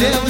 yeah.